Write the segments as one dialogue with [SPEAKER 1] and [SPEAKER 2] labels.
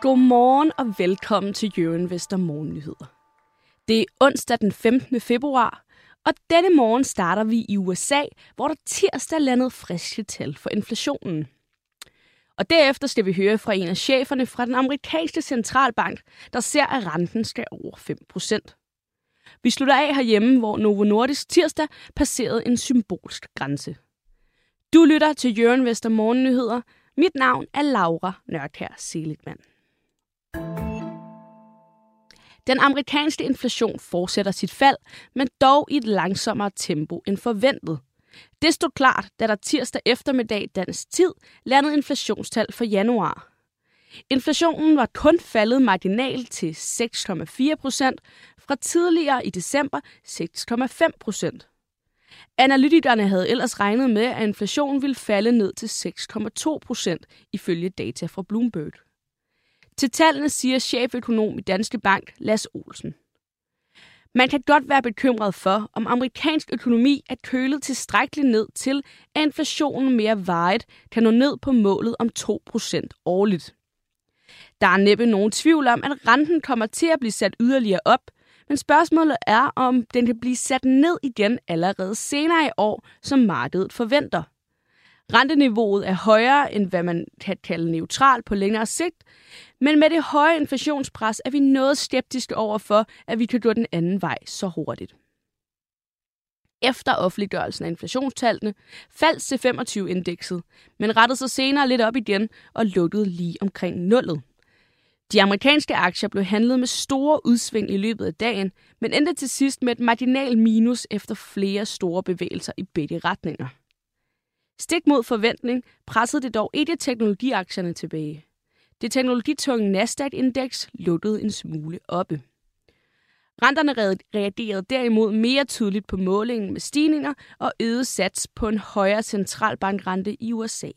[SPEAKER 1] Godmorgen og velkommen til Jørgen Vester Morgennyheder. Det er onsdag den 15. februar, og denne morgen starter vi i USA, hvor der tirsdag landede friske tal for inflationen. Og derefter skal vi høre fra en af cheferne fra den amerikanske centralbank, der ser, at renten skal over 5%. Vi slutter af herhjemme, hvor Novo Nordisk tirsdag passerede en symbolsk grænse. Du lytter til Jørgen Vester Morgennyheder. Mit navn er Laura Nørkær Seligman. Den amerikanske inflation fortsætter sit fald, men dog i et langsommere tempo end forventet. Det stod klart, da der tirsdag eftermiddag dansk tid landede inflationstal for januar. Inflationen var kun faldet marginalt til 6,4 procent fra tidligere i december 6,5 procent. Analytikerne havde ellers regnet med, at inflationen ville falde ned til 6,2 procent ifølge data fra Bloomberg. Til tallene siger cheføkonom i Danske Bank, Lars Olsen. Man kan godt være bekymret for, om amerikansk økonomi er kølet tilstrækkeligt ned til, at inflationen mere vejet kan nå ned på målet om 2% årligt. Der er næppe nogen tvivl om, at renten kommer til at blive sat yderligere op, men spørgsmålet er, om den kan blive sat ned igen allerede senere i år, som markedet forventer. Renteniveauet er højere end hvad man kan kalde neutral på længere sigt, men med det høje inflationspres er vi noget skeptiske over for, at vi kan gå den anden vej så hurtigt. Efter offentliggørelsen af inflationstallene faldt C25-indekset, men rettede sig senere lidt op igen og lukkede lige omkring nullet. De amerikanske aktier blev handlet med store udsving i løbet af dagen, men endte til sidst med et marginal minus efter flere store bevægelser i begge retninger. Stik mod forventning pressede det dog ikke teknologiaktierne tilbage. Det teknologitunge Nasdaq-indeks lukkede en smule oppe. Renterne reagerede derimod mere tydeligt på målingen med stigninger og øget sats på en højere centralbankrente i USA.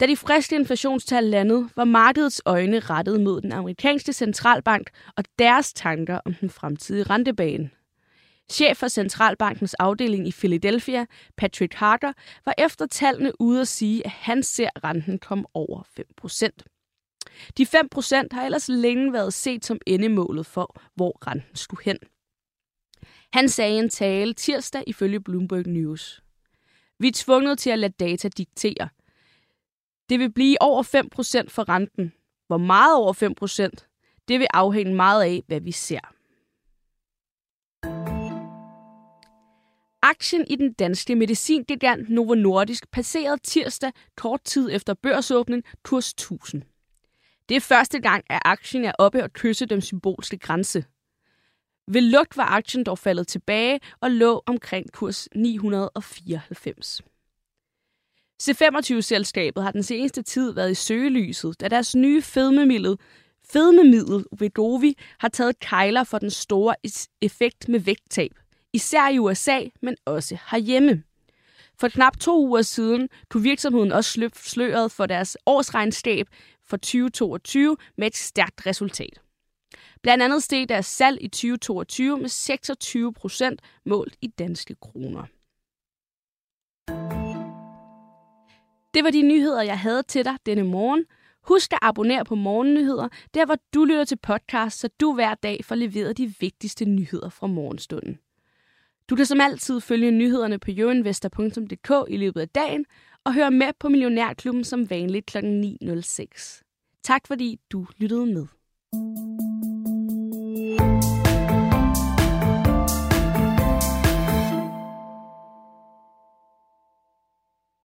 [SPEAKER 1] Da de friske inflationstal landede, var markedets øjne rettet mod den amerikanske centralbank og deres tanker om den fremtidige rentebane. Chef for Centralbankens afdeling i Philadelphia, Patrick Harker, var efter tallene ude at sige, at han ser renten komme over 5%. De 5% har ellers længe været set som endemålet for, hvor renten skulle hen. Han sagde en tale tirsdag ifølge Bloomberg News. Vi er tvunget til at lade data diktere. Det vil blive over 5% for renten. Hvor meget over 5%? Det vil afhænge meget af, hvad vi ser. Aktien i den danske medicingigant Novo Nordisk passerede tirsdag kort tid efter børsåbning kurs 1000. Det er første gang, at aktien er oppe og kysse den symbolske grænse. Ved lugt var aktien dog faldet tilbage og lå omkring kurs 994. C25-selskabet har den seneste tid været i søgelyset, da deres nye fedmemiddel, fedmemiddel Vedovi har taget kejler for den store effekt med vægttab – især i USA, men også herhjemme. For knap to uger siden tog virksomheden også løfte sløret for deres årsregnskab for 2022 med et stærkt resultat. Blandt andet steg deres salg i 2022 med 26 procent målt i danske kroner. Det var de nyheder, jeg havde til dig denne morgen. Husk at abonnere på Morgennyheder, der hvor du lytter til podcast, så du hver dag får leveret de vigtigste nyheder fra morgenstunden. Du kan som altid følge nyhederne på joinvestor.dk i løbet af dagen og høre med på Millionærklubben som vanligt kl. 9.06. Tak fordi du lyttede med.